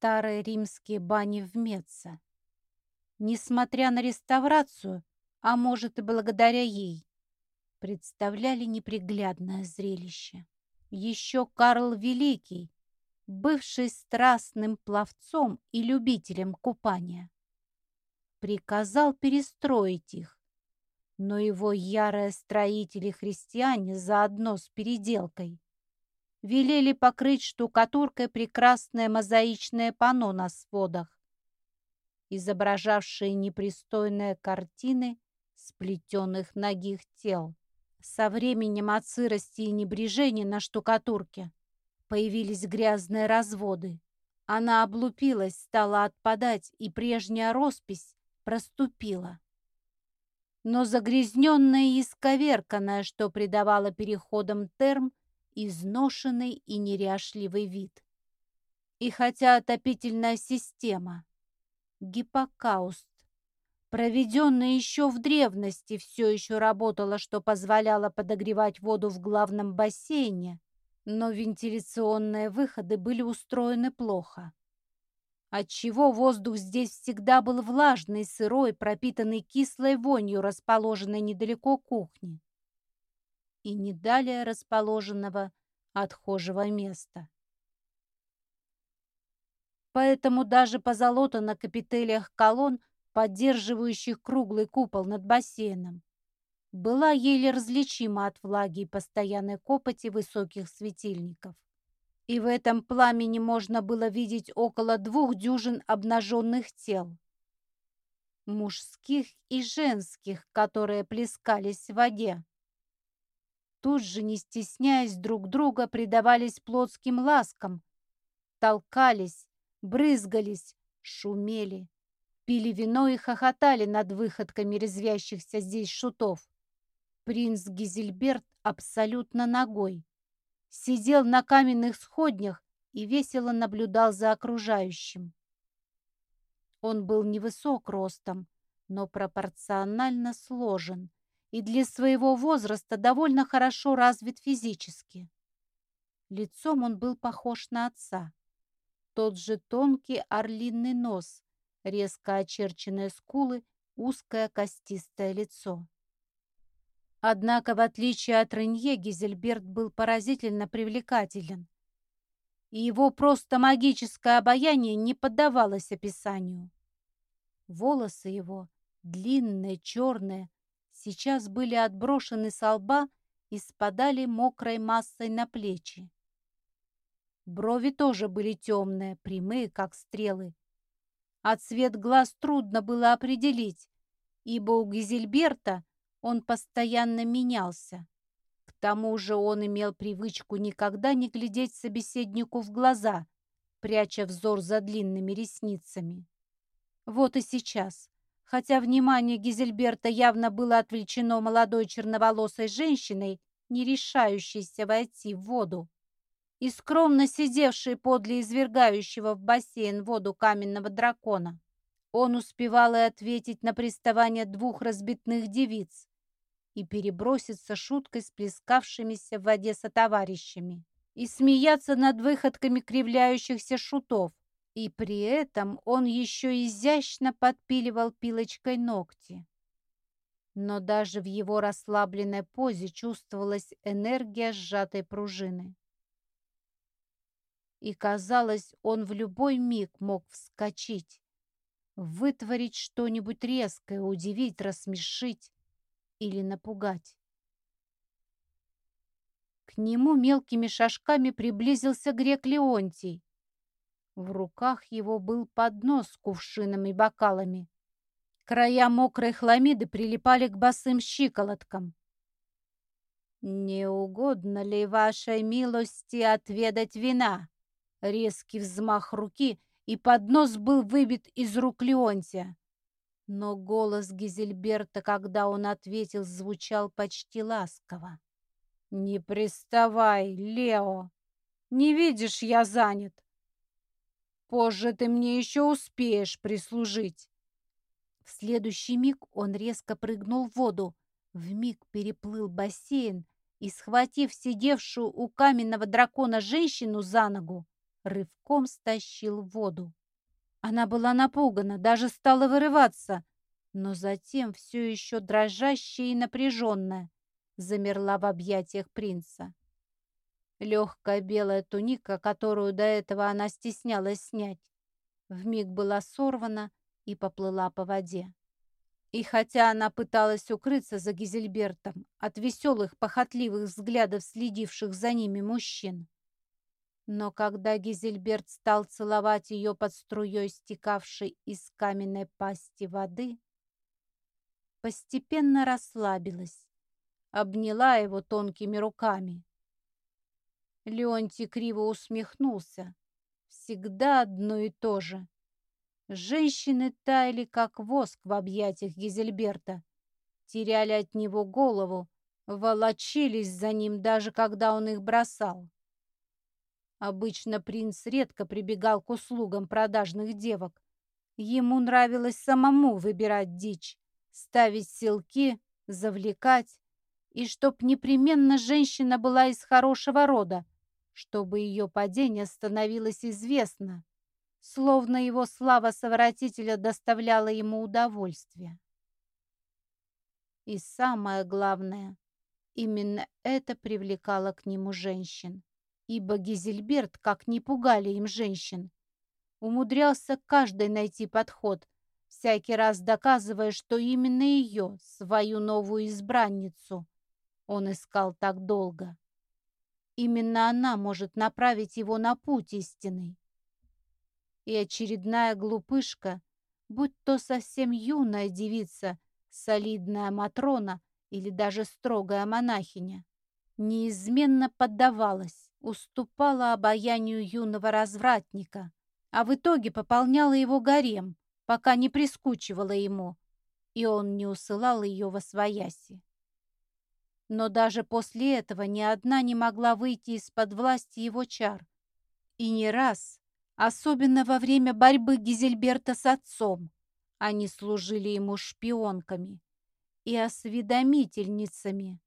старые римские бани в Меца. Несмотря на реставрацию, а может и благодаря ей, представляли неприглядное зрелище. Еще Карл Великий, бывший страстным пловцом и любителем купания, приказал перестроить их, но его ярые строители-христиане заодно с переделкой велели покрыть штукатуркой прекрасное мозаичное панно на сводах, изображавшее непристойные картины сплетенных ногих тел. Со временем от сырости и небрежения на штукатурке появились грязные разводы. Она облупилась, стала отпадать, и прежняя роспись проступила. Но загрязненная и исковерканная, что придавало переходам терм изношенный и неряшливый вид. И хотя отопительная система, гиппокауст, проведенная еще в древности, все еще работала, что позволяло подогревать воду в главном бассейне, но вентиляционные выходы были устроены плохо отчего воздух здесь всегда был влажный, сырой, пропитанный кислой вонью, расположенной недалеко кухни и не далее расположенного отхожего места. Поэтому даже позолота на капителях колонн, поддерживающих круглый купол над бассейном, была еле различима от влаги и постоянной копоти высоких светильников. И в этом пламени можно было видеть около двух дюжин обнаженных тел. Мужских и женских, которые плескались в воде тут же, не стесняясь друг друга, предавались плотским ласкам, толкались, брызгались, шумели, пили вино и хохотали над выходками резвящихся здесь шутов. Принц Гизельберт абсолютно ногой. Сидел на каменных сходнях и весело наблюдал за окружающим. Он был невысок ростом, но пропорционально сложен, и для своего возраста довольно хорошо развит физически. Лицом он был похож на отца. Тот же тонкий орлиный нос, резко очерченные скулы, узкое костистое лицо. Однако, в отличие от Ренье, Гизельберт был поразительно привлекателен. И его просто магическое обаяние не поддавалось описанию. Волосы его, длинные, черные, сейчас были отброшены со лба и спадали мокрой массой на плечи. Брови тоже были темные, прямые, как стрелы. А цвет глаз трудно было определить, ибо у Гизельберта он постоянно менялся. К тому же он имел привычку никогда не глядеть собеседнику в глаза, пряча взор за длинными ресницами. Вот и сейчас Хотя внимание Гизельберта явно было отвлечено молодой черноволосой женщиной, не решающейся войти в воду, и скромно сидевшей подле извергающего в бассейн воду каменного дракона. Он успевал и ответить на приставание двух разбитных девиц и переброситься шуткой с плескавшимися в воде сотоварищами и смеяться над выходками кривляющихся шутов, и при этом он еще изящно подпиливал пилочкой ногти. Но даже в его расслабленной позе чувствовалась энергия сжатой пружины. И казалось, он в любой миг мог вскочить, вытворить что-нибудь резкое, удивить, рассмешить или напугать. К нему мелкими шажками приблизился грек Леонтий, в руках его был поднос с кувшинами и бокалами. Края мокрой хламиды прилипали к босым щиколоткам. «Не угодно ли вашей милости отведать вина?» Резкий взмах руки, и поднос был выбит из рук Леонтия. Но голос Гизельберта, когда он ответил, звучал почти ласково. «Не приставай, Лео! Не видишь, я занят. Позже ты мне еще успеешь прислужить. В следующий миг он резко прыгнул в воду, вмиг переплыл бассейн и, схватив сидевшую у каменного дракона женщину за ногу, рывком стащил в воду. Она была напугана, даже стала вырываться, но затем все еще дрожащая и напряженная замерла в объятиях принца. Легкая белая туника, которую до этого она стеснялась снять, вмиг была сорвана и поплыла по воде. И хотя она пыталась укрыться за Гизельбертом от веселых, похотливых взглядов следивших за ними мужчин, но когда Гизельберт стал целовать ее под струей, стекавшей из каменной пасти воды, постепенно расслабилась, обняла его тонкими руками. Леонтий криво усмехнулся. Всегда одно и то же. Женщины таяли, как воск в объятиях Гизельберта, теряли от него голову, волочились за ним, даже когда он их бросал. Обычно принц редко прибегал к услугам продажных девок. Ему нравилось самому выбирать дичь, ставить селки, завлекать, и чтоб непременно женщина была из хорошего рода, чтобы ее падение становилось известно, словно его слава совратителя доставляла ему удовольствие. И самое главное, именно это привлекало к нему женщин, ибо Гизельберт, как не пугали им женщин, умудрялся каждой найти подход, всякий раз доказывая, что именно ее, свою новую избранницу, он искал так долго. Именно она может направить его на путь истинный и очередная глупышка, будь то совсем юная девица, солидная Матрона или даже строгая монахиня, неизменно поддавалась, уступала обаянию юного развратника, а в итоге пополняла его гарем, пока не прискучивала ему, и он не усылал ее во свояси. Но даже после этого ни одна не могла выйти из-под власти его чар. И не раз, особенно во время борьбы Гизельберта с отцом. Они служили ему шпионками и осведомительницами.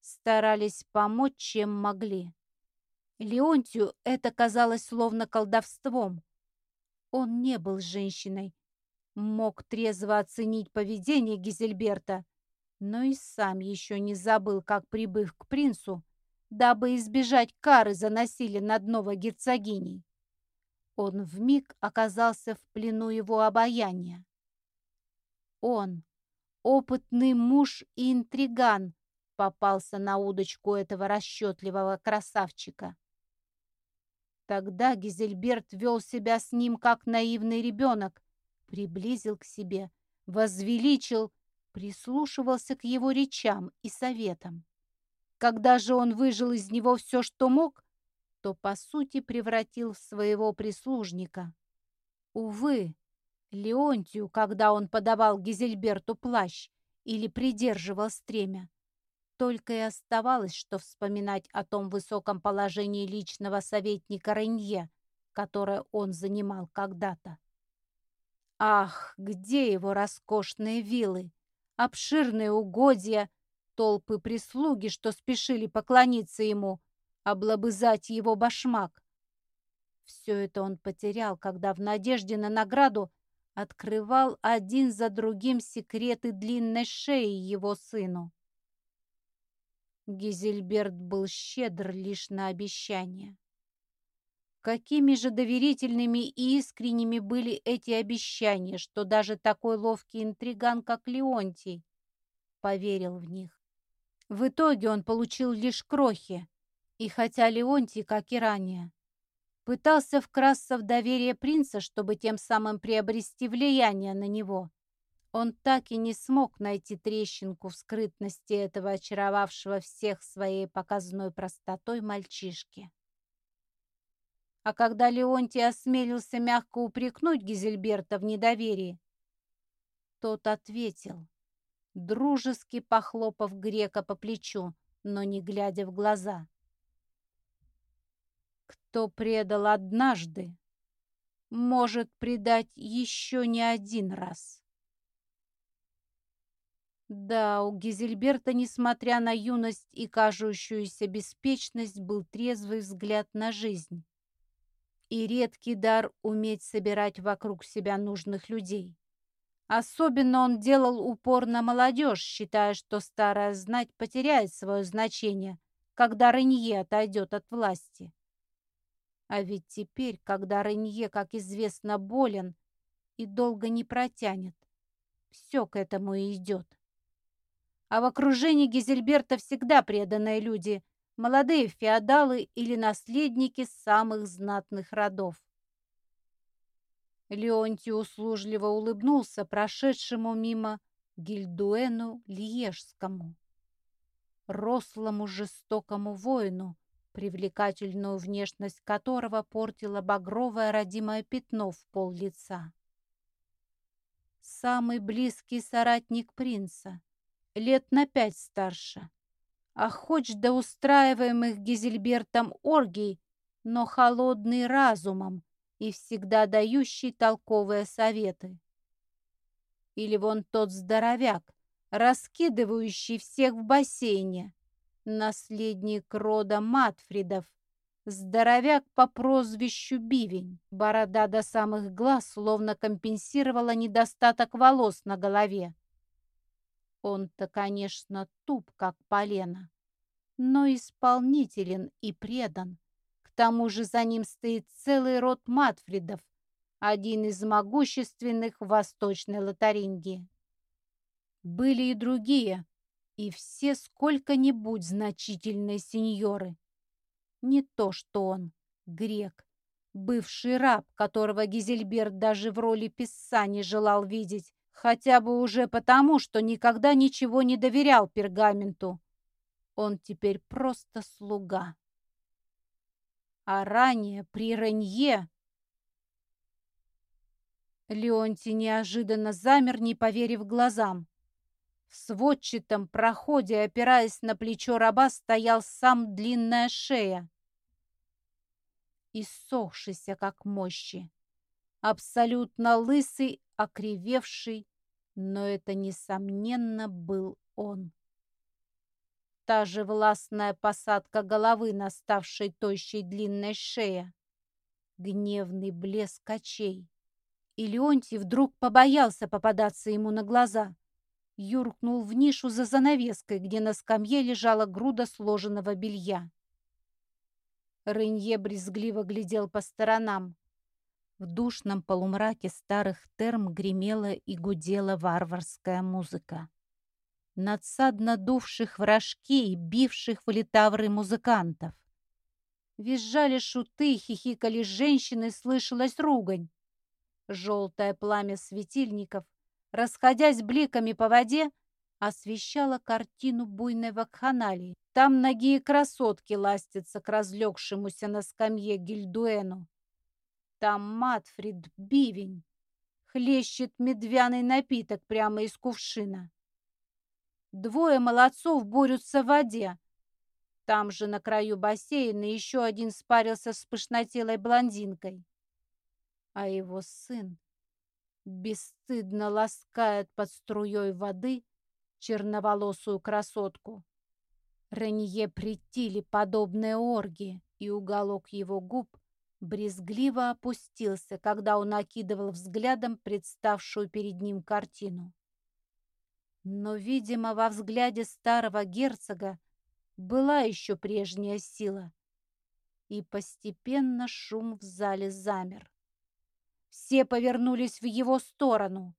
Старались помочь, чем могли. Леонтию это казалось словно колдовством. Он не был женщиной, мог трезво оценить поведение Гизельберта, но и сам еще не забыл, как, прибыв к принцу, дабы избежать кары за насилие над новой герцогиней, он вмиг оказался в плену его обаяния. Он, опытный муж и интриган, попался на удочку этого расчетливого красавчика. Тогда Гизельберт вел себя с ним, как наивный ребенок, приблизил к себе, возвеличил, прислушивался к его речам и советам. Когда же он выжил из него все, что мог, то, по сути, превратил в своего прислужника. Увы, Леонтию, когда он подавал Гизельберту плащ или придерживал стремя, только и оставалось, что вспоминать о том высоком положении личного советника Ренье, которое он занимал когда-то. Ах, где его роскошные виллы, обширные угодья, толпы прислуги, что спешили поклониться ему, облобызать его башмак. Все это он потерял, когда в надежде на награду открывал один за другим секреты длинной шеи его сыну. Гизельберт был щедр лишь на обещания. Какими же доверительными и искренними были эти обещания, что даже такой ловкий интриган, как Леонтий, поверил в них. В итоге он получил лишь крохи, и хотя Леонтий, как и ранее, пытался вкрасться в доверие принца, чтобы тем самым приобрести влияние на него, он так и не смог найти трещинку в скрытности этого очаровавшего всех своей показной простотой мальчишки. А когда Леонтий осмелился мягко упрекнуть Гизельберта в недоверии, тот ответил, дружески похлопав грека по плечу, но не глядя в глаза — кто предал однажды, может предать еще не один раз. Да, у Гизельберта, несмотря на юность и кажущуюся беспечность, был трезвый взгляд на жизнь. И редкий дар уметь собирать вокруг себя нужных людей. Особенно он делал упор на молодежь, считая, что старая знать потеряет свое значение, когда Ренье отойдет от власти. А ведь теперь, когда Ренье, как известно, болен и долго не протянет, все к этому и идет. А в окружении Гизельберта всегда преданные люди, молодые феодалы или наследники самых знатных родов. Леонтий услужливо улыбнулся прошедшему мимо Гильдуэну Лиежскому, рослому жестокому воину, привлекательную внешность которого портило багровое родимое пятно в пол лица. Самый близкий соратник принца, лет на пять старше, а хоть до устраиваемых Гизельбертом оргий, но холодный разумом и всегда дающий толковые советы. Или вон тот здоровяк, раскидывающий всех в бассейне, наследник рода Матфридов, здоровяк по прозвищу Бивень. Борода до самых глаз словно компенсировала недостаток волос на голове. Он-то, конечно, туп, как полено, но исполнителен и предан. К тому же за ним стоит целый род Матфридов, один из могущественных в Восточной Лотарингии. Были и другие, и все сколько-нибудь значительные сеньоры. Не то что он, грек, бывший раб, которого Гизельберт даже в роли писца не желал видеть, хотя бы уже потому, что никогда ничего не доверял пергаменту. Он теперь просто слуга. А ранее при Ренье Леонтий неожиданно замер, не поверив глазам. В сводчатом проходе, опираясь на плечо раба, стоял сам длинная шея. Иссохшийся, как мощи. Абсолютно лысый, окривевший, но это, несомненно, был он. Та же властная посадка головы на ставшей тощей длинной шее. Гневный блеск очей. И Леонтий вдруг побоялся попадаться ему на глаза юркнул в нишу за занавеской, где на скамье лежала груда сложенного белья. Ренье брезгливо глядел по сторонам. В душном полумраке старых терм гремела и гудела варварская музыка. Надсадно дувших в рожки и бивших в литавры музыкантов. Визжали шуты, хихикали женщины, слышалась ругань. Желтое пламя светильников — расходясь бликами по воде, освещала картину буйной вакханалии. Там ноги красотки ластятся к разлегшемуся на скамье Гильдуэну. Там Матфрид Бивень хлещет медвяный напиток прямо из кувшина. Двое молодцов борются в воде. Там же на краю бассейна еще один спарился с пышнотелой блондинкой. А его сын бесстыдно ласкает под струей воды черноволосую красотку. Ренье притили подобные оргии, и уголок его губ брезгливо опустился, когда он окидывал взглядом представшую перед ним картину. Но, видимо, во взгляде старого герцога была еще прежняя сила, и постепенно шум в зале замер. Все повернулись в его сторону.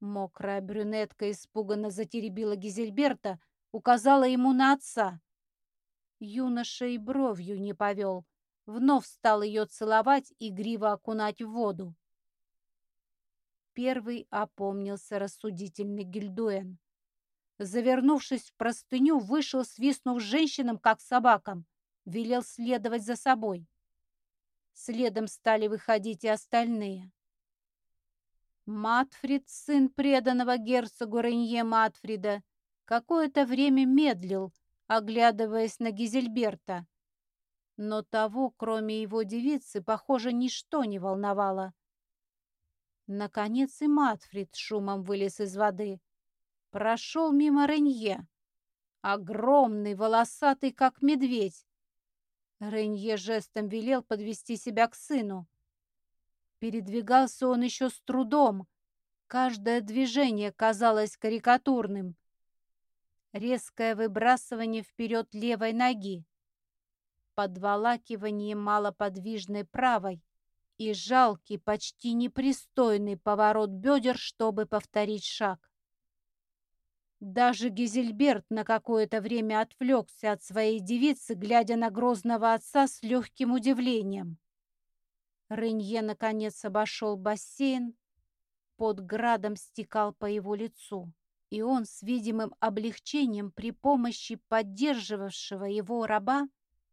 Мокрая брюнетка испуганно затеребила Гизельберта, указала ему на отца. Юноша и бровью не повел, вновь стал ее целовать и гриво окунать в воду. Первый опомнился рассудительный Гильдуэн. Завернувшись в простыню, вышел, свистнув женщинам, как собакам, велел следовать за собой. Следом стали выходить и остальные. Матфрид, сын преданного герцогу Ренье Матфрида, какое-то время медлил, оглядываясь на Гизельберта. Но того, кроме его девицы, похоже, ничто не волновало. Наконец и Матфрид шумом вылез из воды. Прошел мимо Ренье. Огромный, волосатый, как медведь. Ренье жестом велел подвести себя к сыну. Передвигался он еще с трудом. Каждое движение казалось карикатурным. Резкое выбрасывание вперед левой ноги, подволакивание малоподвижной правой и жалкий, почти непристойный поворот бедер, чтобы повторить шаг. Даже Гизельберт на какое-то время отвлекся от своей девицы, глядя на грозного отца с легким удивлением. Ренье, наконец, обошел бассейн, под градом стекал по его лицу, и он с видимым облегчением при помощи поддерживавшего его раба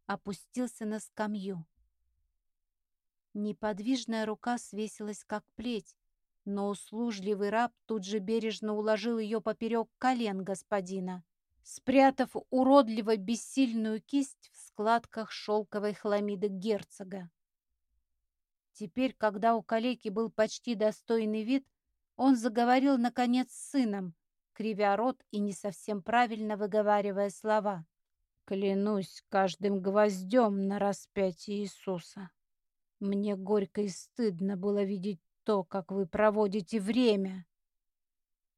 опустился на скамью. Неподвижная рука свесилась, как плеть, но услужливый раб тут же бережно уложил ее поперек колен господина, спрятав уродливо бессильную кисть в складках шелковой хламиды герцога. Теперь, когда у калеки был почти достойный вид, он заговорил, наконец, с сыном, кривя рот и не совсем правильно выговаривая слова. «Клянусь каждым гвоздем на распятие Иисуса. Мне горько и стыдно было видеть то, как вы проводите время.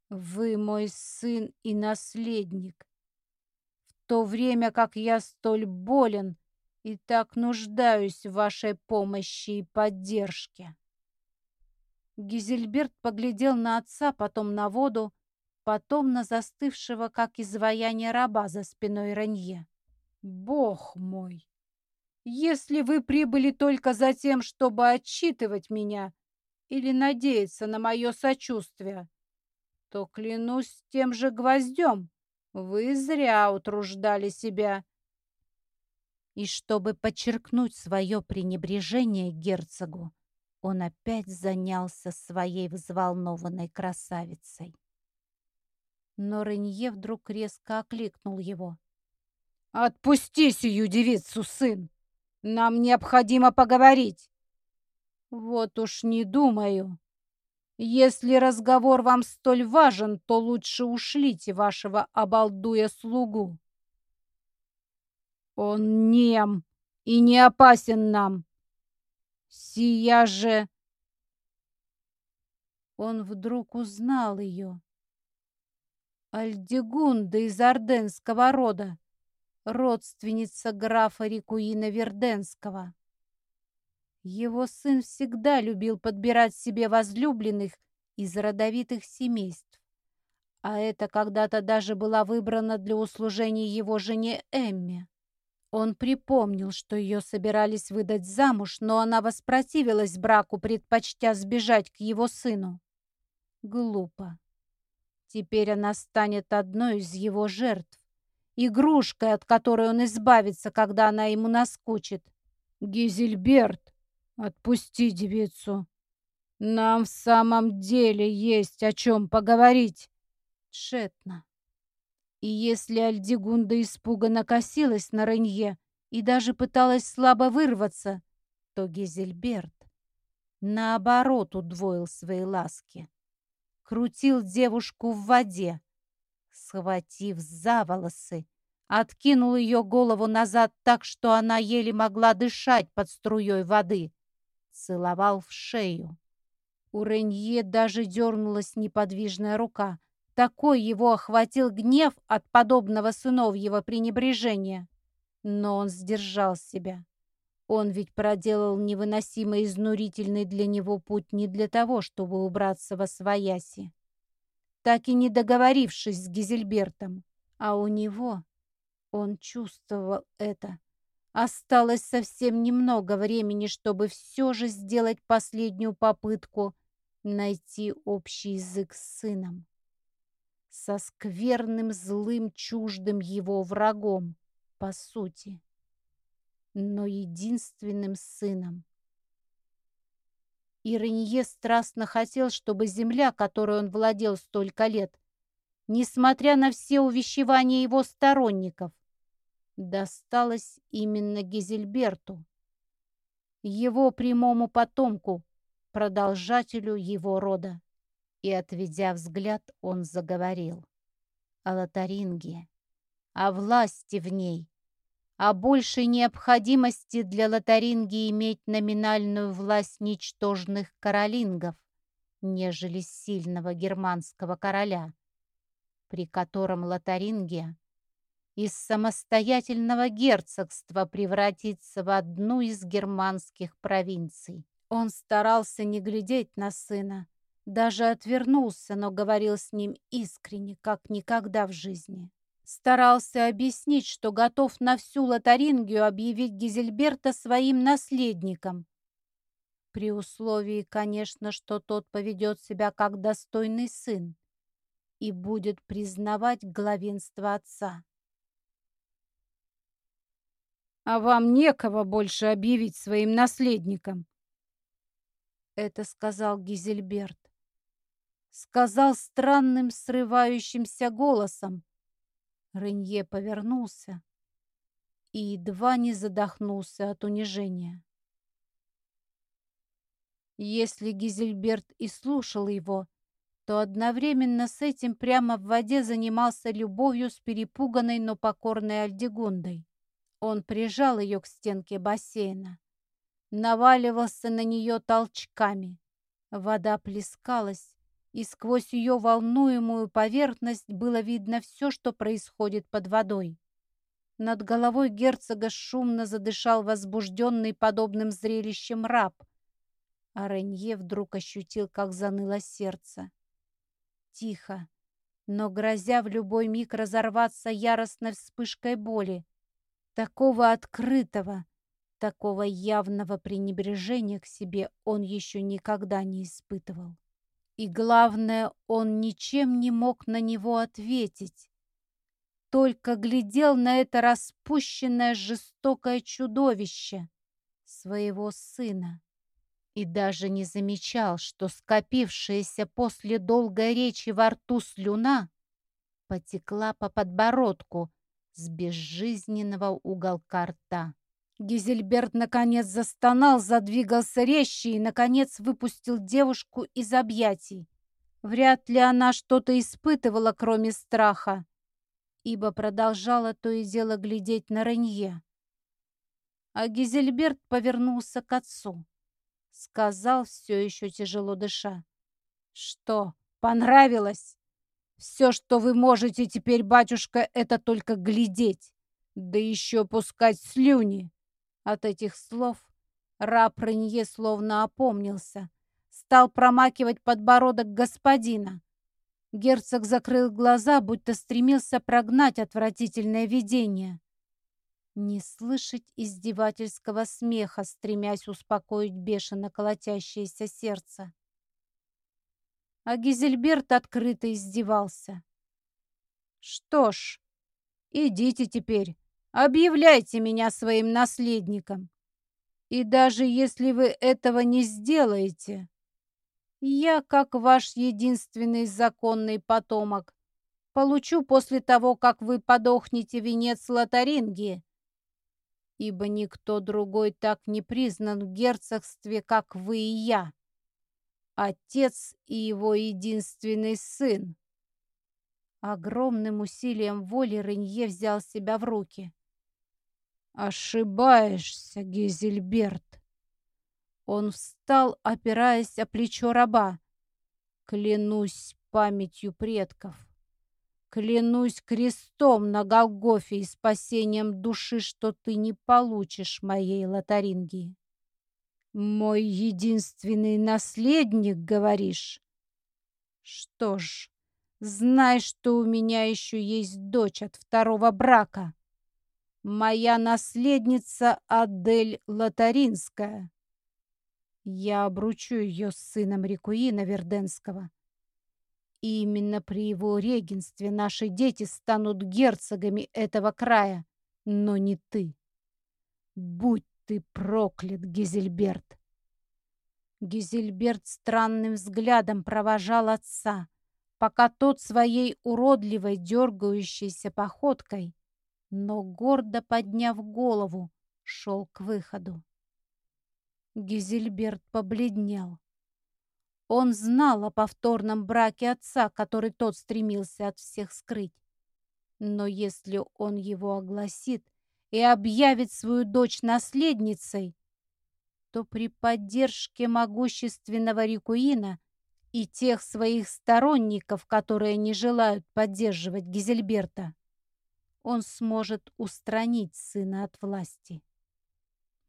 Вы мой сын и наследник. В то время как я столь болен и так нуждаюсь в вашей помощи и поддержке. Гизельберт поглядел на отца, потом на воду, потом на застывшего, как изваяние раба за спиной Ранье. «Бог мой! Если вы прибыли только за тем, чтобы отчитывать меня, или надеяться на мое сочувствие, то, клянусь тем же гвоздем, вы зря утруждали себя. И чтобы подчеркнуть свое пренебрежение герцогу, он опять занялся своей взволнованной красавицей. Но Ренье вдруг резко окликнул его. «Отпусти сию девицу, сын! Нам необходимо поговорить!» Вот уж не думаю. Если разговор вам столь важен, то лучше ушлите вашего обалдуя слугу. Он нем и не опасен нам. Сия же... Он вдруг узнал ее. Альдегунда из орденского рода, родственница графа Рикуина Верденского. Его сын всегда любил подбирать себе возлюбленных из родовитых семейств. А это когда-то даже была выбрана для услужения его жене Эмме. Он припомнил, что ее собирались выдать замуж, но она воспротивилась браку, предпочтя сбежать к его сыну. Глупо. Теперь она станет одной из его жертв, игрушкой, от которой он избавится, когда она ему наскучит. «Гизельберт!» «Отпусти девицу. Нам в самом деле есть о чем поговорить». Тщетно. И если Альдигунда испуганно косилась на Ренье и даже пыталась слабо вырваться, то Гизельберт, наоборот, удвоил свои ласки. Крутил девушку в воде, схватив за волосы, откинул ее голову назад так, что она еле могла дышать под струей воды целовал в шею. У Ренье даже дернулась неподвижная рука. Такой его охватил гнев от подобного сыновьего пренебрежения. Но он сдержал себя. Он ведь проделал невыносимо изнурительный для него путь не для того, чтобы убраться во свояси. Так и не договорившись с Гизельбертом. А у него, он чувствовал это, Осталось совсем немного времени, чтобы все же сделать последнюю попытку найти общий язык с сыном. Со скверным, злым, чуждым его врагом, по сути, но единственным сыном. И Ренье страстно хотел, чтобы земля, которой он владел столько лет, несмотря на все увещевания его сторонников, досталось именно Гизельберту, его прямому потомку, продолжателю его рода. И, отведя взгляд, он заговорил о Лотаринге, о власти в ней, о большей необходимости для Лотарингии иметь номинальную власть ничтожных каролингов, нежели сильного германского короля, при котором Лотарингия из самостоятельного герцогства превратится в одну из германских провинций. Он старался не глядеть на сына, даже отвернулся, но говорил с ним искренне, как никогда в жизни. Старался объяснить, что готов на всю Лотарингию объявить Гизельберта своим наследником. При условии, конечно, что тот поведет себя как достойный сын и будет признавать главенство отца. «А вам некого больше объявить своим наследником», — это сказал Гизельберт сказал странным срывающимся голосом. Ренье повернулся и едва не задохнулся от унижения. Если Гизельберт и слушал его, то одновременно с этим прямо в воде занимался любовью с перепуганной, но покорной Альдегундой. Он прижал ее к стенке бассейна, наваливался на нее толчками. Вода плескалась, и сквозь ее волнуемую поверхность было видно все, что происходит под водой. Над головой герцога шумно задышал возбужденный подобным зрелищем раб, а Ренье вдруг ощутил, как заныло сердце. Тихо, но грозя в любой миг разорваться яростной вспышкой боли, такого открытого, такого явного пренебрежения к себе он еще никогда не испытывал. И главное, он ничем не мог на него ответить. Только глядел на это распущенное жестокое чудовище, своего сына. И даже не замечал, что скопившаяся после долгой речи во рту слюна потекла по подбородку с безжизненного уголка рта. Гизельберт наконец застонал, задвигался резче и, наконец, выпустил девушку из объятий. Вряд ли она что-то испытывала, кроме страха, ибо продолжала то и дело глядеть на Ренье. А Гизельберт повернулся к отцу. Сказал, все еще тяжело дыша. «Что, понравилось? Все, что вы можете теперь, батюшка, это только глядеть, да еще пускать слюни!» От этих слов раб словно опомнился. Стал промакивать подбородок господина. Герцог закрыл глаза, будто стремился прогнать отвратительное видение. Не слышать издевательского смеха, стремясь успокоить бешено колотящееся сердце. А Гизельберт открыто издевался. «Что ж, идите теперь, Объявляйте меня своим наследником. И даже если вы этого не сделаете, я, как ваш единственный законный потомок, получу после того, как вы подохнете венец Лотарингии, ибо никто другой так не признан в герцогстве, как вы и я, отец и его единственный сын. Огромным усилием воли Ренье взял себя в руки. «Ошибаешься, Гизельберт!» Он встал, опираясь о плечо раба. «Клянусь памятью предков, клянусь крестом на Голгофе и спасением души, что ты не получишь моей лотарингии. Мой единственный наследник, говоришь? Что ж, знай, что у меня еще есть дочь от второго брака» моя наследница Адель Лотаринская. Я обручу ее с сыном Рикуина Верденского. И именно при его регенстве наши дети станут герцогами этого края, но не ты. Будь ты проклят, Гизельберт! Гизельберт странным взглядом провожал отца, пока тот своей уродливой дергающейся походкой но, гордо подняв голову, шел к выходу. Гизельберт побледнел. Он знал о повторном браке отца, который тот стремился от всех скрыть. Но если он его огласит, и объявит свою дочь наследницей, то при поддержке могущественного Рикуина и тех своих сторонников, которые не желают поддерживать Гизельберта, он сможет устранить сына от власти.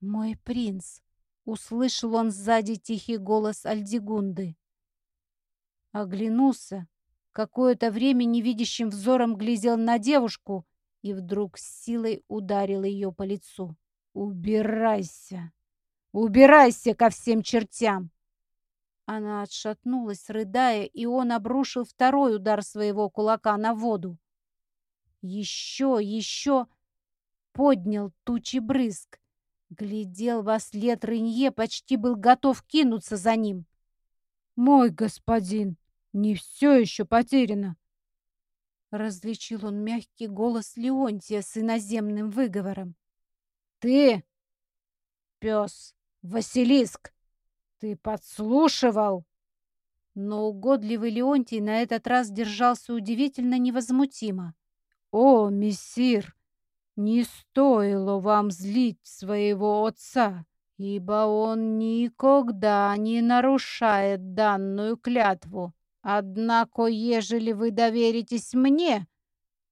«Мой принц!» — услышал он сзади тихий голос Альдигунды. Оглянулся, какое-то время невидящим взором глядел на девушку и вдруг с силой ударил ее по лицу. «Убирайся! Убирайся ко всем чертям!» Она отшатнулась, рыдая, и он обрушил второй удар своего кулака на воду. Еще, еще поднял тучи брызг. Глядел во след Рынье, почти был готов кинуться за ним. «Мой господин, не все еще потеряно!» Различил он мягкий голос Леонтия с иноземным выговором. «Ты, пес, Василиск, «Ты подслушивал!» Но угодливый Леонтий на этот раз держался удивительно невозмутимо. «О, мессир, не стоило вам злить своего отца, ибо он никогда не нарушает данную клятву. Однако, ежели вы доверитесь мне,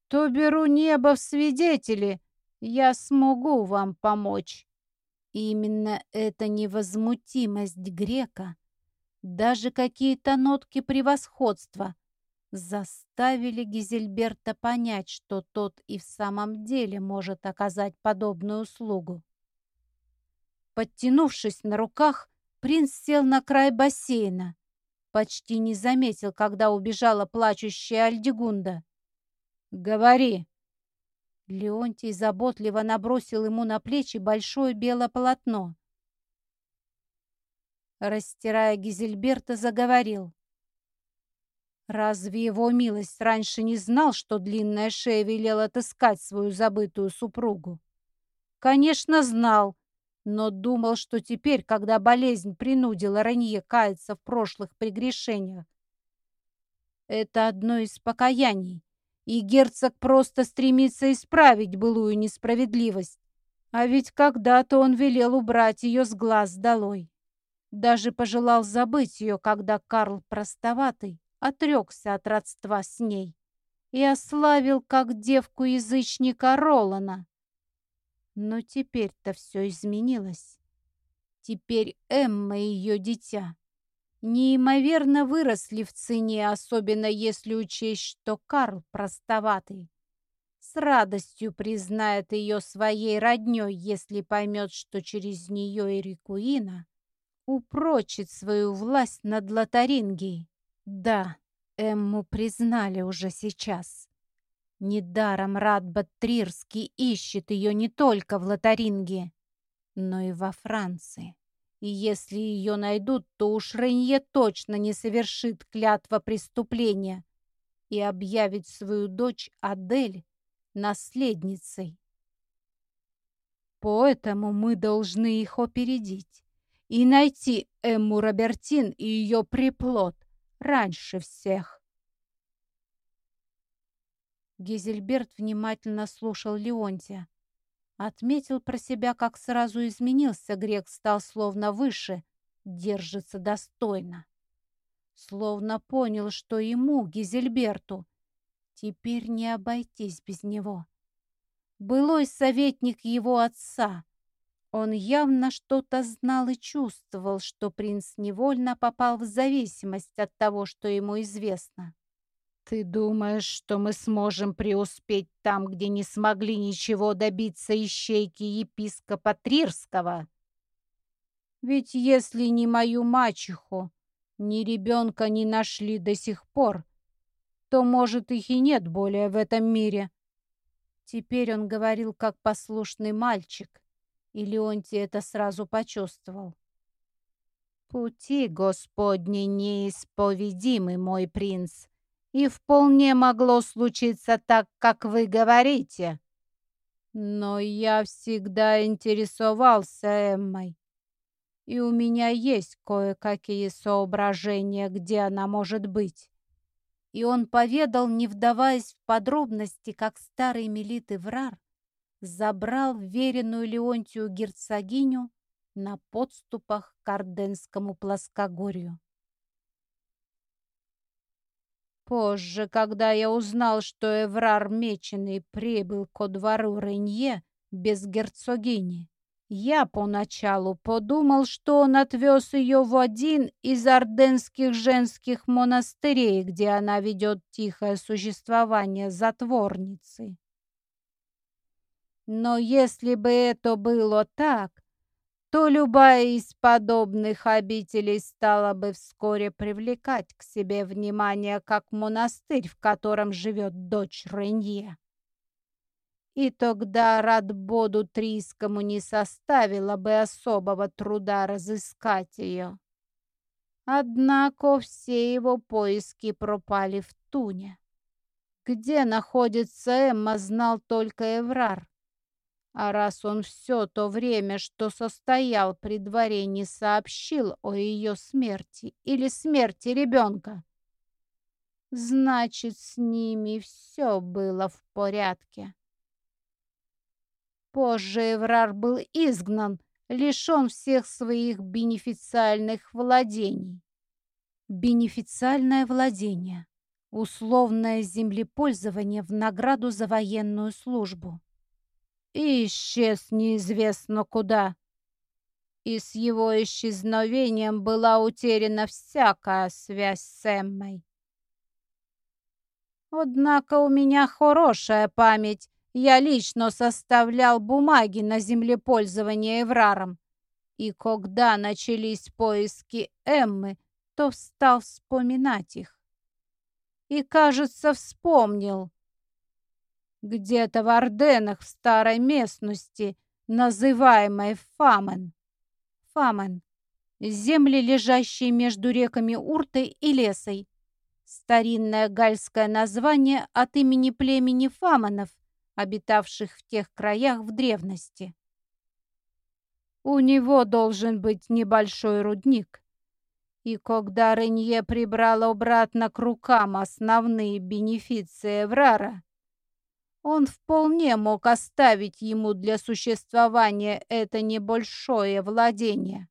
то беру небо в свидетели, я смогу вам помочь». Именно эта невозмутимость грека, даже какие-то нотки превосходства заставили Гизельберта понять, что тот и в самом деле может оказать подобную услугу. Подтянувшись на руках, принц сел на край бассейна. Почти не заметил, когда убежала плачущая Альдигунда. «Говори!» Леонтий заботливо набросил ему на плечи большое белое полотно. Растирая Гизельберта, заговорил. Разве его милость раньше не знал, что длинная шея велела отыскать свою забытую супругу? Конечно, знал, но думал, что теперь, когда болезнь принудила Ранье каяться в прошлых прегрешениях, это одно из покаяний и герцог просто стремится исправить былую несправедливость. А ведь когда-то он велел убрать ее с глаз долой. Даже пожелал забыть ее, когда Карл Простоватый отрекся от родства с ней и ославил как девку-язычника Ролана. Но теперь-то все изменилось. Теперь Эмма ее дитя неимоверно выросли в цене, особенно если учесть, что Карл простоватый. С радостью признает ее своей родней, если поймет, что через нее Эрикуина упрочит свою власть над Лотарингией. Да, Эмму признали уже сейчас. Недаром Радбат Трирский ищет ее не только в Лотаринге, но и во Франции. И если ее найдут, то уж Ренье точно не совершит клятва преступления и объявит свою дочь Адель наследницей. Поэтому мы должны их опередить и найти Эмму Робертин и ее приплод раньше всех. Гизельберт внимательно слушал Леонтия. Отметил про себя, как сразу изменился грек, стал словно выше, держится достойно. Словно понял, что ему, Гизельберту, теперь не обойтись без него. Былой советник его отца. Он явно что-то знал и чувствовал, что принц невольно попал в зависимость от того, что ему известно. «Ты думаешь, что мы сможем преуспеть там, где не смогли ничего добиться ищейки епископа Трирского? Ведь если ни мою мачеху, ни ребенка не нашли до сих пор, то, может, их и нет более в этом мире». Теперь он говорил, как послушный мальчик, и Леонтий это сразу почувствовал. «Пути Господни неисповедимы, мой принц», и вполне могло случиться так, как вы говорите. Но я всегда интересовался Эммой, и у меня есть кое-какие соображения, где она может быть. И он поведал, не вдаваясь в подробности, как старый Мелит Иврар забрал веренную Леонтию герцогиню на подступах к Орденскому плоскогорью. Позже, когда я узнал, что Эврар Меченый прибыл ко двору Ренье без герцогини, я поначалу подумал, что он отвез ее в один из орденских женских монастырей, где она ведет тихое существование затворницы. Но если бы это было так, то любая из подобных обителей стала бы вскоре привлекать к себе внимание как монастырь, в котором живет дочь Ренье. И тогда Радбоду Трийскому не составило бы особого труда разыскать ее. Однако все его поиски пропали в Туне. Где находится Эмма, знал только Эврар. А раз он все то время, что состоял при дворе, не сообщил о ее смерти или смерти ребенка, значит, с ними все было в порядке. Позже Эврар был изгнан, лишен всех своих бенефициальных владений. Бенефициальное владение – условное землепользование в награду за военную службу и исчез неизвестно куда. И с его исчезновением была утеряна всякая связь с Эммой. Однако у меня хорошая память. Я лично составлял бумаги на землепользование Эвраром. И когда начались поиски Эммы, то стал вспоминать их. И, кажется, вспомнил, где-то в Орденах, в старой местности, называемой Фамен. Фамен. Земли, лежащие между реками Уртой и Лесой. Старинное гальское название от имени племени Фаманов, обитавших в тех краях в древности. У него должен быть небольшой рудник. И когда Ренье прибрал обратно к рукам основные бенефиции Эврара, он вполне мог оставить ему для существования это небольшое владение.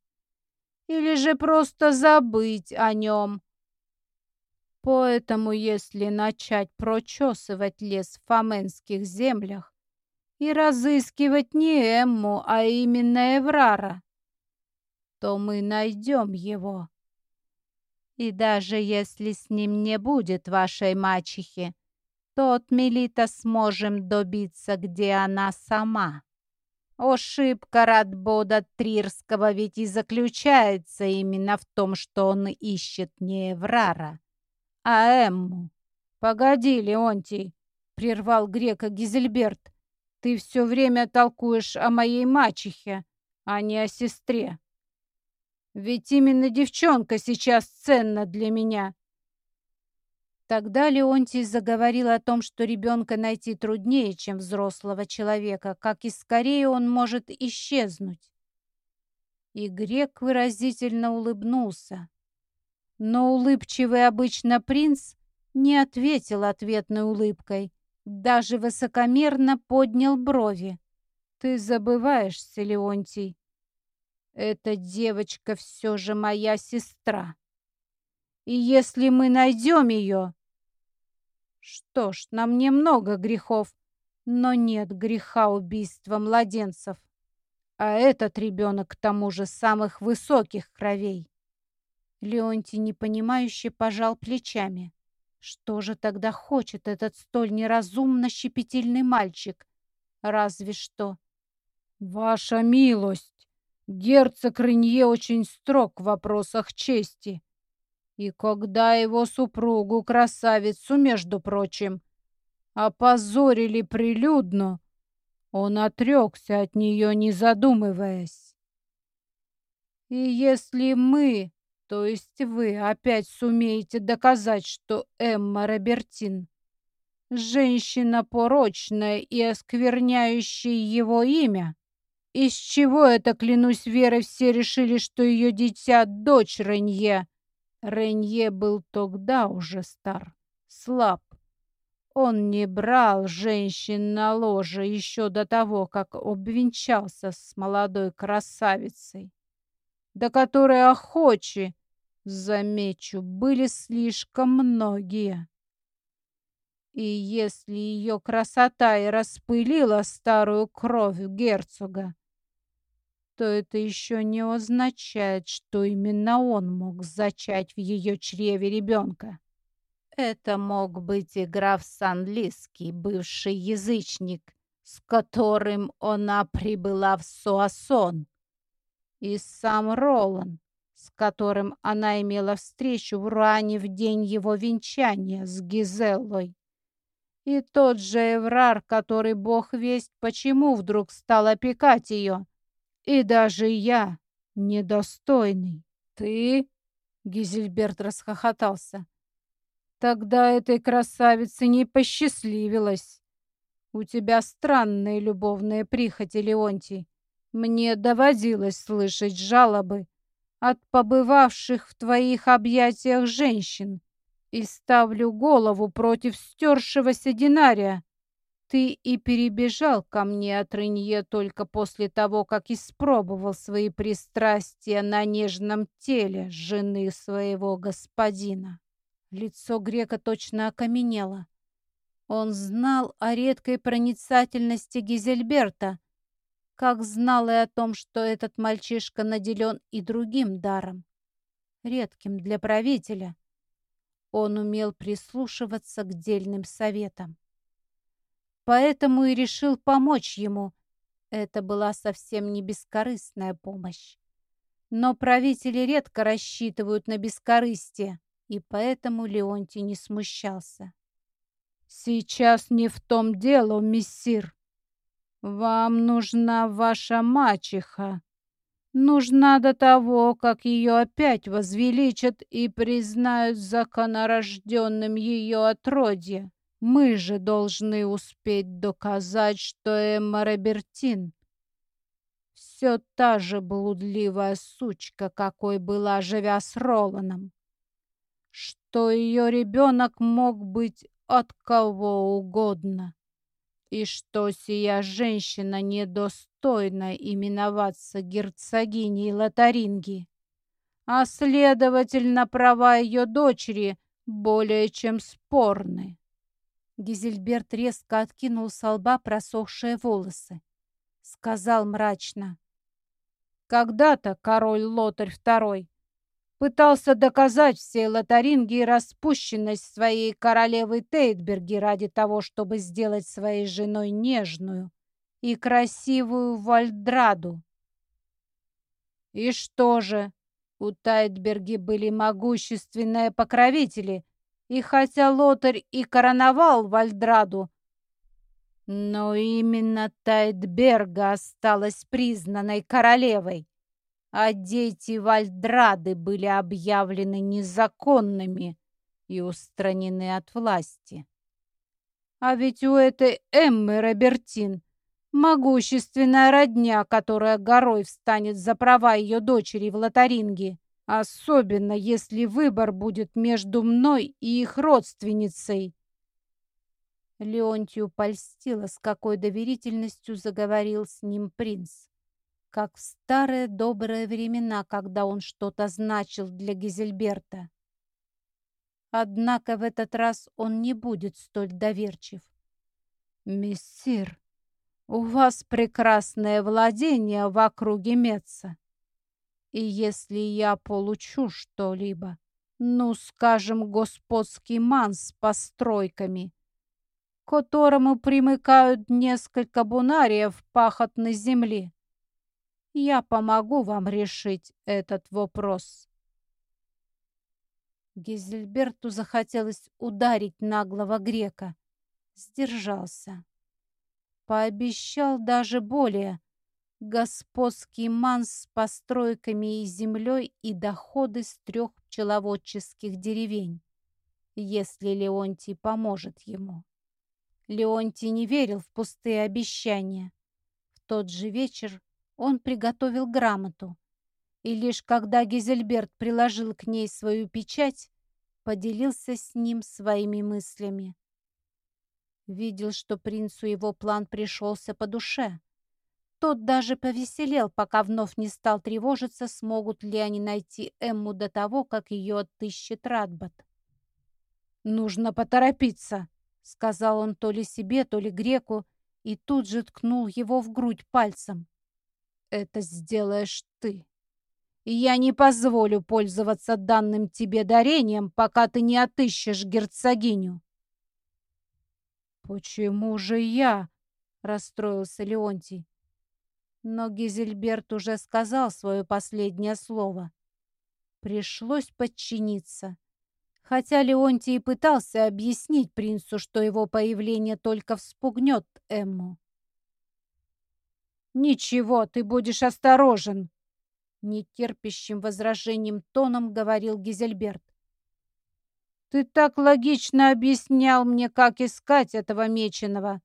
Или же просто забыть о нем. Поэтому, если начать прочесывать лес в фаменских землях и разыскивать не Эмму, а именно Эврара, то мы найдем его. И даже если с ним не будет вашей мачехи, то от Мелита сможем добиться, где она сама. Ошибка Радбода Трирского ведь и заключается именно в том, что он ищет не Эврара, а Эмму. «Погоди, Леонтий!» — прервал грека Гизельберт. «Ты все время толкуешь о моей мачехе, а не о сестре. Ведь именно девчонка сейчас ценна для меня. Тогда Леонтий заговорил о том, что ребенка найти труднее, чем взрослого человека, как и скорее он может исчезнуть. И грек выразительно улыбнулся. Но улыбчивый обычно принц не ответил ответной улыбкой, даже высокомерно поднял брови. «Ты забываешься, Леонтий. Эта девочка все же моя сестра». И если мы найдем ее... Что ж, нам немного грехов, но нет греха убийства младенцев. А этот ребенок, к тому же, самых высоких кровей. Леонтий непонимающе пожал плечами. Что же тогда хочет этот столь неразумно щепетильный мальчик? Разве что... «Ваша милость! Герцог Рынье очень строг в вопросах чести. И когда его супругу, красавицу, между прочим, опозорили прилюдно, он отрекся от нее, не задумываясь. И если мы, то есть вы, опять сумеете доказать, что Эмма Робертин женщина порочная и оскверняющая его имя, из чего это, клянусь верой, все решили, что ее дитя — дочь Ренье, Ренье был тогда уже стар, слаб. Он не брал женщин на ложе еще до того, как обвенчался с молодой красавицей, до которой охочи, замечу, были слишком многие. И если ее красота и распылила старую кровь герцога, то это еще не означает, что именно он мог зачать в ее чреве ребенка. Это мог быть и граф Санлиский, бывший язычник, с которым она прибыла в Суасон, и сам Ролан, с которым она имела встречу в Руане в день его венчания с Гизеллой. И тот же Эврар, который бог весть, почему вдруг стал опекать ее. И даже я, недостойный. Ты? Гизельберт расхохотался. Тогда этой красавице не посчастливилось. У тебя странные любовные прихоти, Леонтий. Мне доводилось слышать жалобы от побывавших в твоих объятиях женщин. И ставлю голову против стершегося динария. Ты и перебежал ко мне от Рынье только после того, как испробовал свои пристрастия на нежном теле жены своего господина. Лицо грека точно окаменело. Он знал о редкой проницательности Гизельберта, как знал и о том, что этот мальчишка наделен и другим даром, редким для правителя. Он умел прислушиваться к дельным советам. Поэтому и решил помочь ему. Это была совсем не бескорыстная помощь. Но правители редко рассчитывают на бескорыстие и поэтому Леонтий не смущался. «Сейчас не в том дело, мессир. Вам нужна ваша мачеха. Нужна до того, как ее опять возвеличат и признают законорожденным ее отродье. Мы же должны успеть доказать, что Эмма Робертин все та же блудливая сучка, какой была, живя с Роланом что ее ребенок мог быть от кого угодно, и что сия женщина недостойна именоваться герцогиней Лотаринги, а, следовательно, права ее дочери более чем спорны. Гизельберт резко откинул с лба просохшие волосы. Сказал мрачно. Когда-то король Лотарь II пытался доказать всей Лотаринге распущенность своей королевы Тейтберги ради того, чтобы сделать своей женой нежную и красивую Вальдраду. И что же, у Тайтберги были могущественные покровители, и хотя Лотарь и короновал Вальдраду, но именно Тайтберга осталась признанной королевой а дети Вальдрады были объявлены незаконными и устранены от власти. А ведь у этой Эммы Робертин могущественная родня, которая горой встанет за права ее дочери в Лотаринге, особенно если выбор будет между мной и их родственницей. Леонтию польстило, с какой доверительностью заговорил с ним принц как в старые добрые времена, когда он что-то значил для Гизельберта. Однако в этот раз он не будет столь доверчив. «Мессир, у вас прекрасное владение в округе Меца. И если я получу что-либо, ну, скажем, господский ман с постройками, к которому примыкают несколько бунариев пахотной земли, я помогу вам решить этот вопрос. Гизельберту захотелось ударить наглого грека. Сдержался. Пообещал даже более. Господский ман с постройками и землей и доходы с трех пчеловодческих деревень, если Леонтий поможет ему. Леонтий не верил в пустые обещания. В тот же вечер он приготовил грамоту, и лишь когда Гизельберт приложил к ней свою печать, поделился с ним своими мыслями. Видел, что принцу его план пришелся по душе. Тот даже повеселел, пока вновь не стал тревожиться, смогут ли они найти Эмму до того, как ее отыщет Радбат. «Нужно поторопиться», — сказал он то ли себе, то ли греку, и тут же ткнул его в грудь пальцем. «Это сделаешь ты. Я не позволю пользоваться данным тебе дарением, пока ты не отыщешь герцогиню». «Почему же я?» — расстроился Леонтий. Но Гизельберт уже сказал свое последнее слово. Пришлось подчиниться. Хотя Леонтий пытался объяснить принцу, что его появление только вспугнет Эмму. «Ничего, ты будешь осторожен!» Нетерпящим возражением тоном говорил Гизельберт. «Ты так логично объяснял мне, как искать этого меченого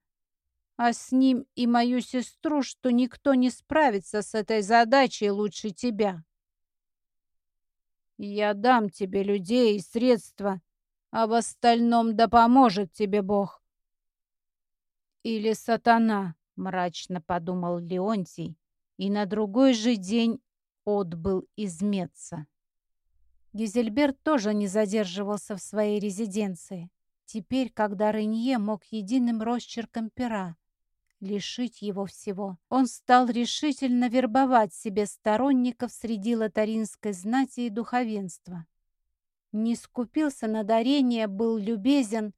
а с ним и мою сестру, что никто не справится с этой задачей лучше тебя. Я дам тебе людей и средства, а в остальном да поможет тебе Бог. Или сатана, мрачно подумал Леонтий, и на другой же день отбыл из Меца. Гизельберт тоже не задерживался в своей резиденции. Теперь, когда Ренье мог единым росчерком пера лишить его всего. Он стал решительно вербовать себе сторонников среди латаринской знати и духовенства. Не скупился на дарение, был любезен,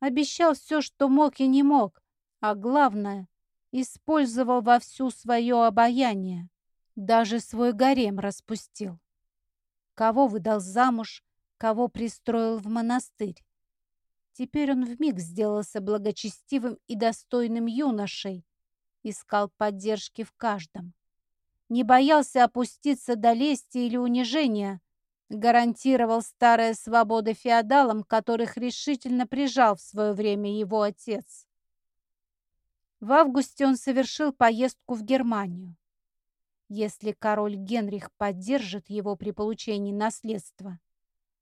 обещал все, что мог и не мог, а главное, использовал во всю свое обаяние, даже свой гарем распустил. Кого выдал замуж, кого пристроил в монастырь. Теперь он вмиг сделался благочестивым и достойным юношей, искал поддержки в каждом. Не боялся опуститься до лести или унижения, гарантировал старые свободы феодалам, которых решительно прижал в свое время его отец. В августе он совершил поездку в Германию. Если король Генрих поддержит его при получении наследства,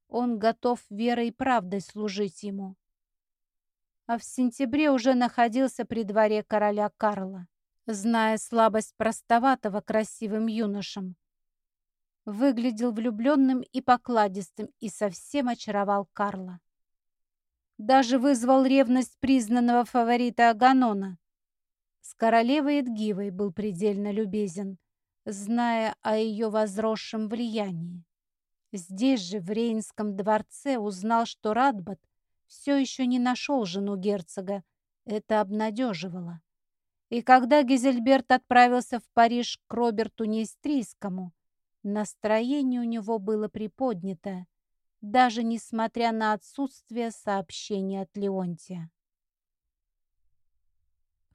он готов верой и правдой служить ему а в сентябре уже находился при дворе короля Карла, зная слабость простоватого красивым юношам. Выглядел влюбленным и покладистым и совсем очаровал Карла. Даже вызвал ревность признанного фаворита Аганона. С королевой Эдгивой был предельно любезен, зная о ее возросшем влиянии. Здесь же, в Рейнском дворце, узнал, что Радбат все еще не нашел жену герцога. Это обнадеживало. И когда Гизельберт отправился в Париж к Роберту Нестрийскому, настроение у него было приподнятое, даже несмотря на отсутствие сообщения от Леонтия.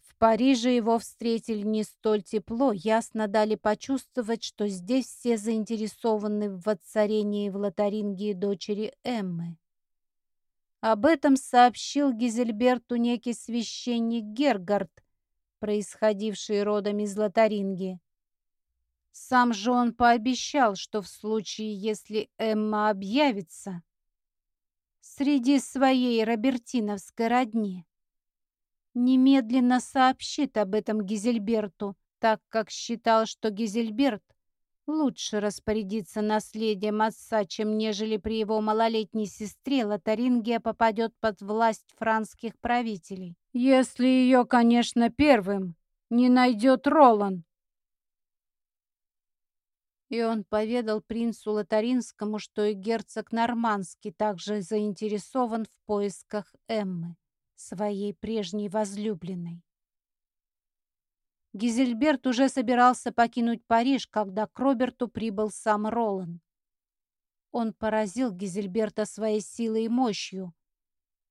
В Париже его встретили не столь тепло, ясно дали почувствовать, что здесь все заинтересованы в воцарении в Лотарингии дочери Эммы. Об этом сообщил Гизельберту некий священник Гергард, происходивший родом из Лотаринги. Сам же он пообещал, что в случае, если Эмма объявится среди своей робертиновской родни, немедленно сообщит об этом Гизельберту, так как считал, что Гизельберт лучше распорядиться наследием отца, чем нежели при его малолетней сестре Лотарингия попадет под власть франских правителей. Если ее, конечно, первым не найдет Ролан. И он поведал принцу Лотаринскому, что и герцог Нормандский также заинтересован в поисках Эммы, своей прежней возлюбленной. Гизельберт уже собирался покинуть Париж, когда к Роберту прибыл сам Ролан. Он поразил Гизельберта своей силой и мощью.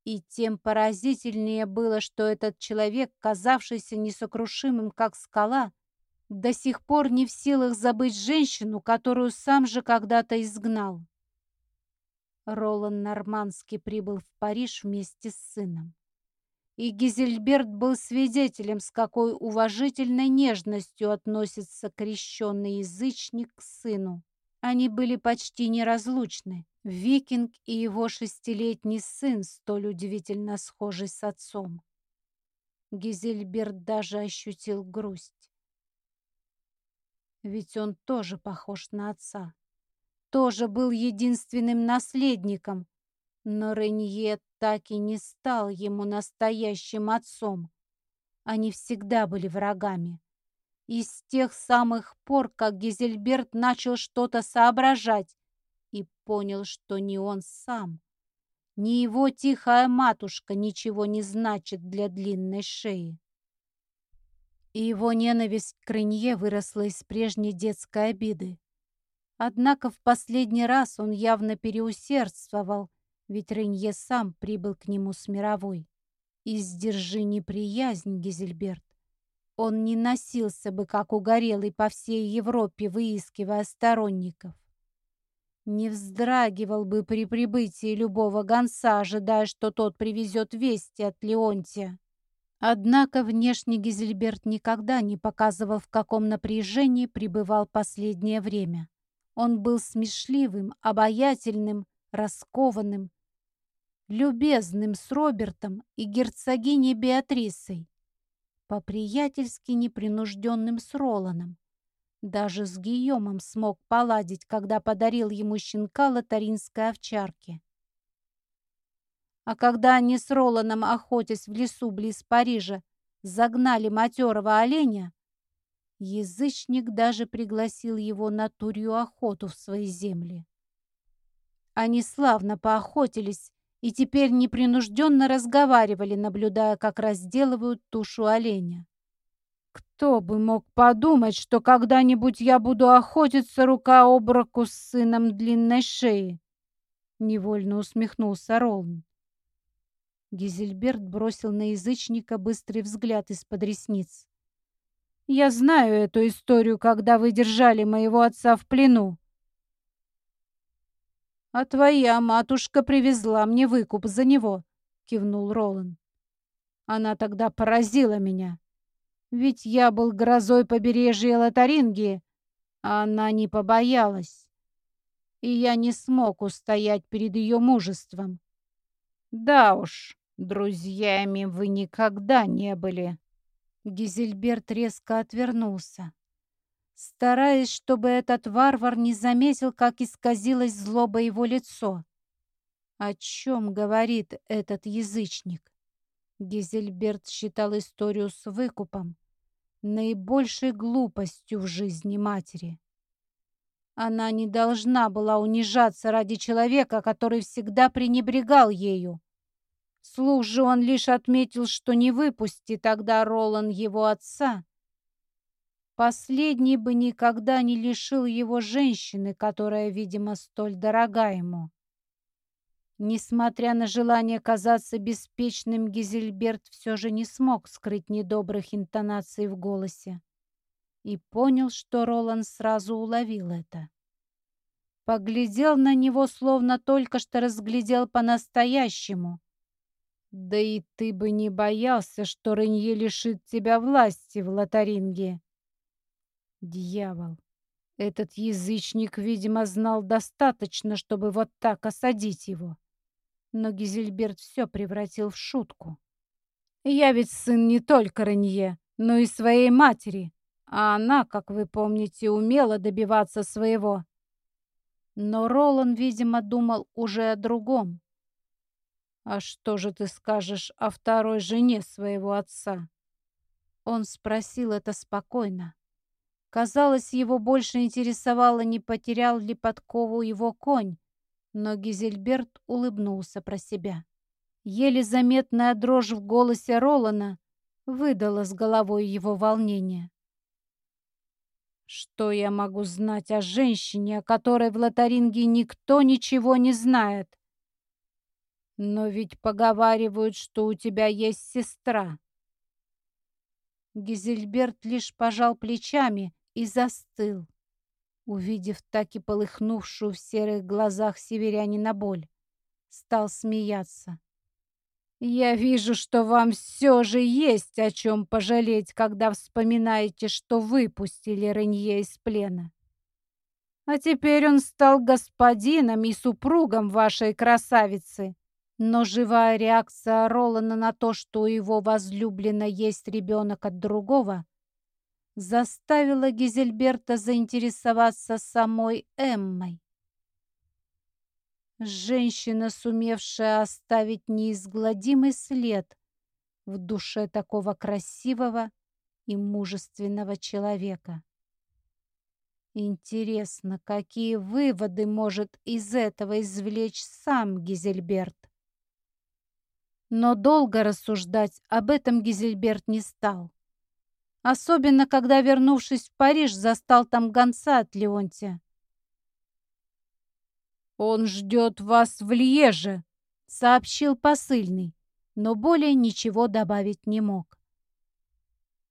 И тем поразительнее было, что этот человек, казавшийся несокрушимым, как скала, до сих пор не в силах забыть женщину, которую сам же когда-то изгнал. Ролан Нормандский прибыл в Париж вместе с сыном и Гизельберт был свидетелем, с какой уважительной нежностью относится крещенный язычник к сыну. Они были почти неразлучны. Викинг и его шестилетний сын, столь удивительно схожий с отцом. Гизельберт даже ощутил грусть. Ведь он тоже похож на отца. Тоже был единственным наследником. Но Ренье так и не стал ему настоящим отцом. Они всегда были врагами. И с тех самых пор, как Гизельберт начал что-то соображать и понял, что не он сам, ни его тихая матушка ничего не значит для длинной шеи. И его ненависть к Ренье выросла из прежней детской обиды. Однако в последний раз он явно переусердствовал, ведь Ренье сам прибыл к нему с мировой. И сдержи неприязнь, Гизельберт. Он не носился бы, как угорелый, по всей Европе, выискивая сторонников не вздрагивал бы при прибытии любого гонца, ожидая, что тот привезет вести от Леонтия. Однако внешне Гизельберт никогда не показывал, в каком напряжении пребывал последнее время. Он был смешливым, обаятельным, раскованным, любезным с Робертом и герцогиней Беатрисой, по-приятельски непринужденным с Роланом. Даже с Гийомом смог поладить, когда подарил ему щенка лотаринской овчарки. А когда они с Роланом, охотясь в лесу близ Парижа, загнали матерого оленя, язычник даже пригласил его на турью охоту в свои земли. Они славно поохотились и теперь непринужденно разговаривали, наблюдая, как разделывают тушу оленя. Кто бы мог подумать, что когда-нибудь я буду охотиться рука об руку с сыном длинной шеи? Невольно усмехнулся Ролн. Гизельберт бросил на язычника быстрый взгляд из-под ресниц. «Я знаю эту историю, когда вы держали моего отца в плену. А твоя матушка привезла мне выкуп за него», — кивнул Ролан. «Она тогда поразила меня. Ведь я был грозой побережья Лотарингии, а она не побоялась. И я не смог устоять перед ее мужеством. Да уж, друзьями вы никогда не были. Гизельберт резко отвернулся, стараясь, чтобы этот варвар не заметил, как исказилось злоба его лицо. О чем говорит этот язычник? Гизельберт считал историю с выкупом наибольшей глупостью в жизни матери. Она не должна была унижаться ради человека, который всегда пренебрегал ею. Слух же он лишь отметил, что не выпусти тогда Ролан его отца. Последний бы никогда не лишил его женщины, которая, видимо, столь дорога ему. Несмотря на желание казаться беспечным, Гизельберт все же не смог скрыть недобрых интонаций в голосе и понял, что Роланд сразу уловил это. Поглядел на него, словно только что разглядел по-настоящему. «Да и ты бы не боялся, что Ренье лишит тебя власти в Лотаринге!» Дьявол! Этот язычник, видимо, знал достаточно, чтобы вот так осадить его но Гизельберт все превратил в шутку. «Я ведь сын не только Ренье, но и своей матери, а она, как вы помните, умела добиваться своего». Но Ролан, видимо, думал уже о другом. «А что же ты скажешь о второй жене своего отца?» Он спросил это спокойно. Казалось, его больше интересовало, не потерял ли подкову его конь, но Гизельберт улыбнулся про себя. Еле заметная дрожь в голосе Ролана выдала с головой его волнение. Что я могу знать о женщине, о которой в Лотаринге никто ничего не знает? Но ведь поговаривают, что у тебя есть сестра. Гизельберт лишь пожал плечами и застыл увидев так и полыхнувшую в серых глазах северянина боль. Стал смеяться. «Я вижу, что вам все же есть о чем пожалеть, когда вспоминаете, что выпустили Ренье из плена. А теперь он стал господином и супругом вашей красавицы, Но живая реакция Ролана на то, что у его возлюблена есть ребенок от другого, заставила Гизельберта заинтересоваться самой Эммой. Женщина, сумевшая оставить неизгладимый след в душе такого красивого и мужественного человека. Интересно, какие выводы может из этого извлечь сам Гизельберт? Но долго рассуждать об этом Гизельберт не стал. Особенно, когда, вернувшись в Париж, застал там гонца от Леонтия. «Он ждет вас в Льеже», — сообщил посыльный, но более ничего добавить не мог.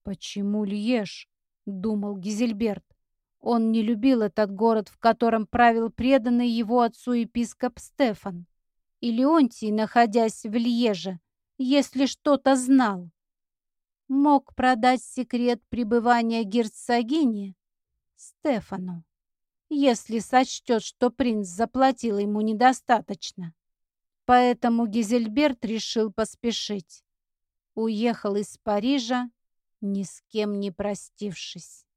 «Почему Льеж?» — думал Гизельберт. Он не любил этот город, в котором правил преданный его отцу епископ Стефан и Леонтий, находясь в Льеже, если что-то знал, мог продать секрет пребывания герцогини Стефану, если сочтет, что принц заплатил ему недостаточно. Поэтому Гизельберт решил поспешить. Уехал из Парижа, ни с кем не простившись.